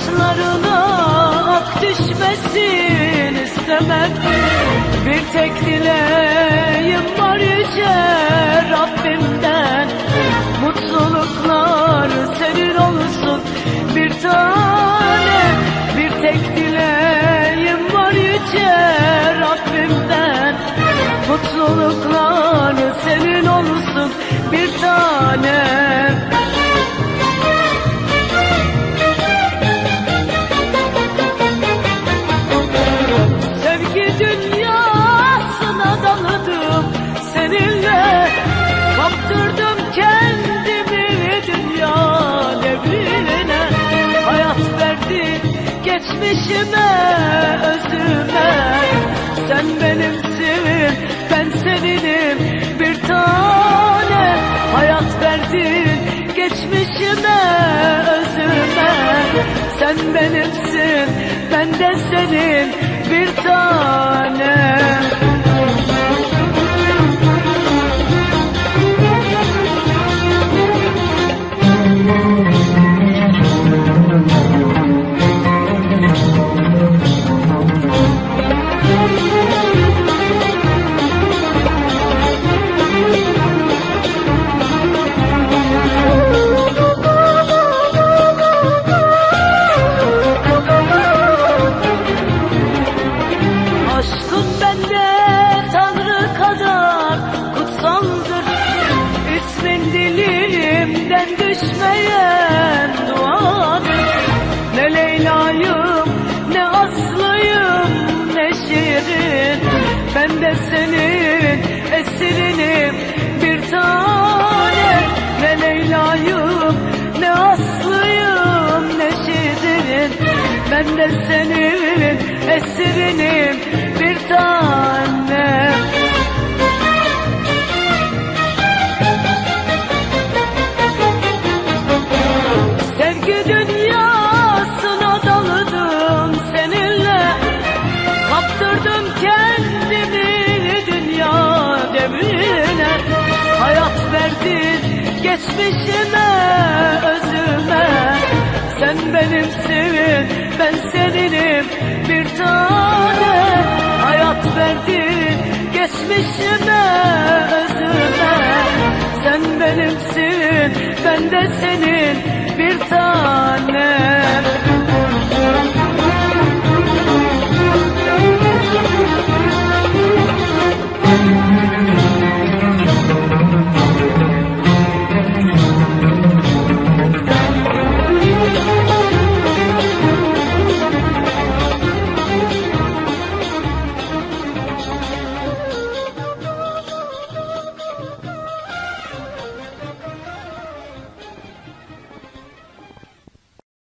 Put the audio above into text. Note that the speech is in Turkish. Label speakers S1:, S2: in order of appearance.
S1: Saçlarına ak düşmesin istemem. Bir tek dileğim var yüce Rabbimden. Mutluluklar senin olsun. Bir tane Bir tek dileğim var yüce Rabbimden. Mutluluklar senin olsun. Bir tane geçmişime özüme. Sen benimsin ben seninim. Bir tane Hayat verdin geçmişime özüme. Sen benimsin ben de senin bir tane. Aşkın dilimden düşmeyen duadır. Ne Leyla'yım ne Aslı'yım ne Şirin Ben de senin esirinim bir tane. Ne Leyla'yım ne Aslı'yım ne Şirin Ben de senin esirinim bir tane geçmişime özüme. Sen benimsin ben seninim. Bir tane Hayat verdin. Geçmişime özüme. Sen benimsin ben de senin. Bir tanem